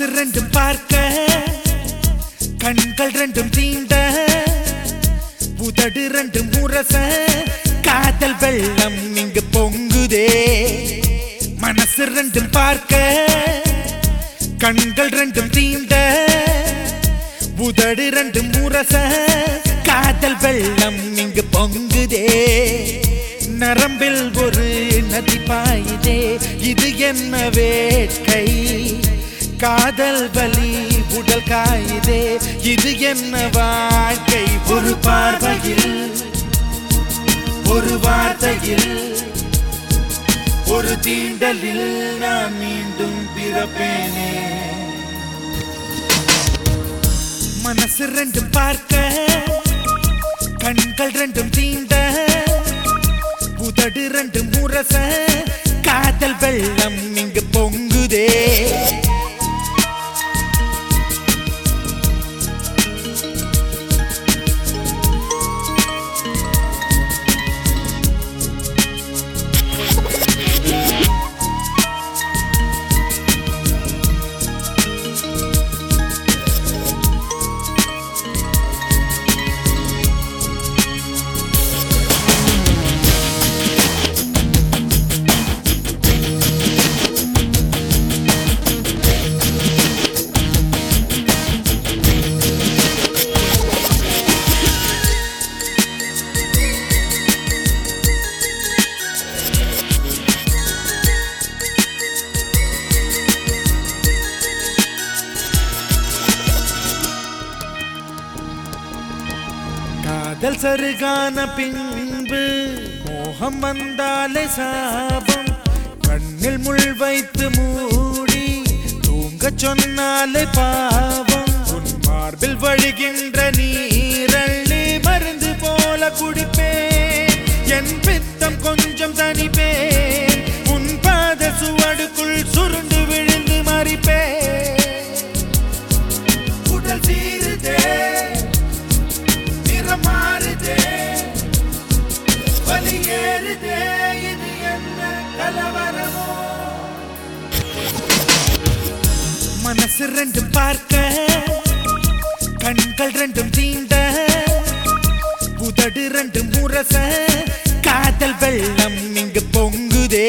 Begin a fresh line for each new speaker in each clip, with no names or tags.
மனசு ரெண்டும் பார்க்க கண்கள் ரெண்டும் தீண்ட உதடு ரெண்டும் முரச காதல் வெள்ளம் இங்கு பொங்குதே. மனசு ரெண்டும் பார்க்க கண்கள் ரெண்டும் தீண்ட உதடு ரெண்டும் முரச காதல் வெள்ளம் இங்கு பொங்குதே. நரம்பில் ஒரு நதி பாயுதே இது என்ன வேட்கை? காதல் பலி உடல் காயுதே இது என்ன வாழ்க்கை? ஒரு பார்வையில் ஒரு வார்த்தையில் ஒரு தீண்டலில் நான் மீண்டும் பிறப்பேனே. மனசு ரெண்டும் பார்க்க கண்கள் ரெண்டும் தீண்ட உதடு ரெண்டும் முரச காதல் வெள்ளம் இங்கு பொங்குதே. காதல் சருகான பின்பு மோகம் வந்தாலே சாபம். கண்ணில் முள் வைத்து மூடி தூங்க சொன்னாலே பாவம். உன் மார்பில் வழிகின்ற நீரள்ளி மருந்து போல குடிப்பேன். என் பித்தம் கொஞ்சம் தனிப்பேன் வலி இது என்ன கலவரமோ? மனசு ரெண்டும் பார்க்க கண்கள் ரெண்டும் தீண்ட உதடு ரெண்டும் முரச காதல் வெள்ளம் இங்கு பொங்குதே.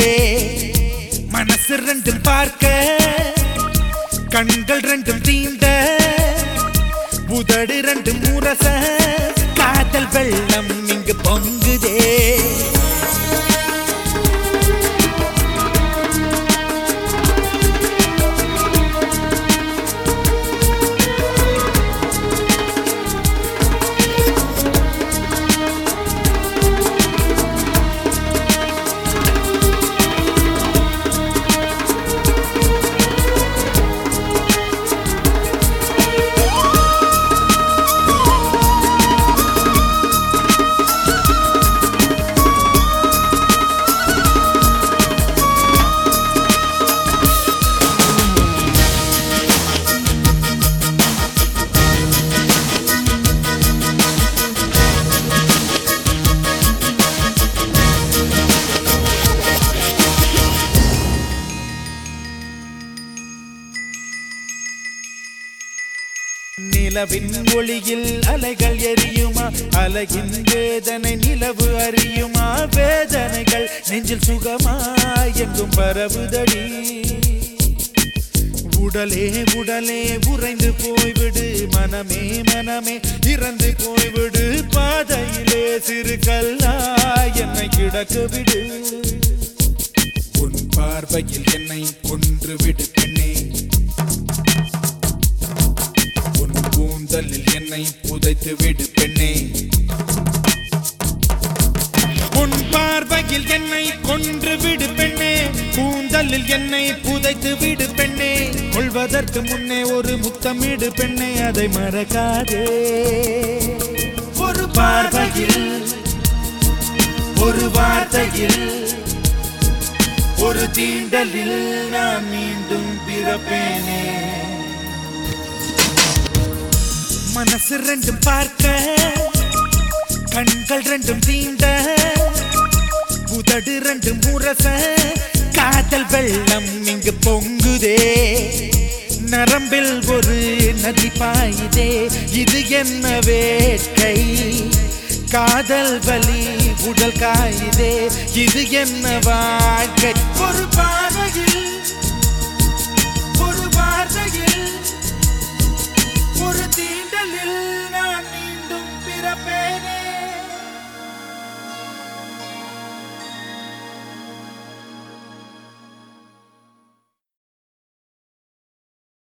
மனசு ரெண்டும் பார்க்க கண்கள் ரெண்டும் தீண்ட உதடு ரெண்டும் முரச காதல் வெள்ளம் இங்கு பொங்குதே. நிலவின் ஒளியில் அலைகள் எரியுமா? அலையின் வேதனை நிலவு அறியுமா? வேதனைகள் நெஞ்சில் சுகமா? எங்கும் பரவுதடி. உடலே உடலே உறைந்து போய்விடு. மனமே மனமே இறந்து போய்விடு. பாதையிலே சிறு கல்லா என்னை கிடக்கு விடு உன் பார்வையில் என்னை கொன்று விடு பெண்ணே. முதலில் என்னை புதைத்து விடு பெண்ணே. உன் பார்வையில் என்னை கொன்று விடு பெண்ணே. கூந்தலில் என்னை புதைத்து விடு பெண்ணே. கொள்வதற்கு முன்னே ஒரு முத்தமிடு பெண்ணே. அதை மறக்காதே. ஒரு பார்வையில் ஒரு வார்த்தையில் ஒரு தீண்டலில் நான் மீண்டும் பிறப்பேனே. மனசு ரெண்டும் பார்க்க கண்கள் ரெண்டும் தீண்ட உதடு ரெண்டும் முரச காதல் வெள்ளம் இங்கு பொங்குதே. நரம்பில் ஒரு நதி பாயுதே இது என்ன வேட்கை? காதல் வலி உடல் காயுதே இது என்ன வாழ்க்கை? ஒரு பார்வையில்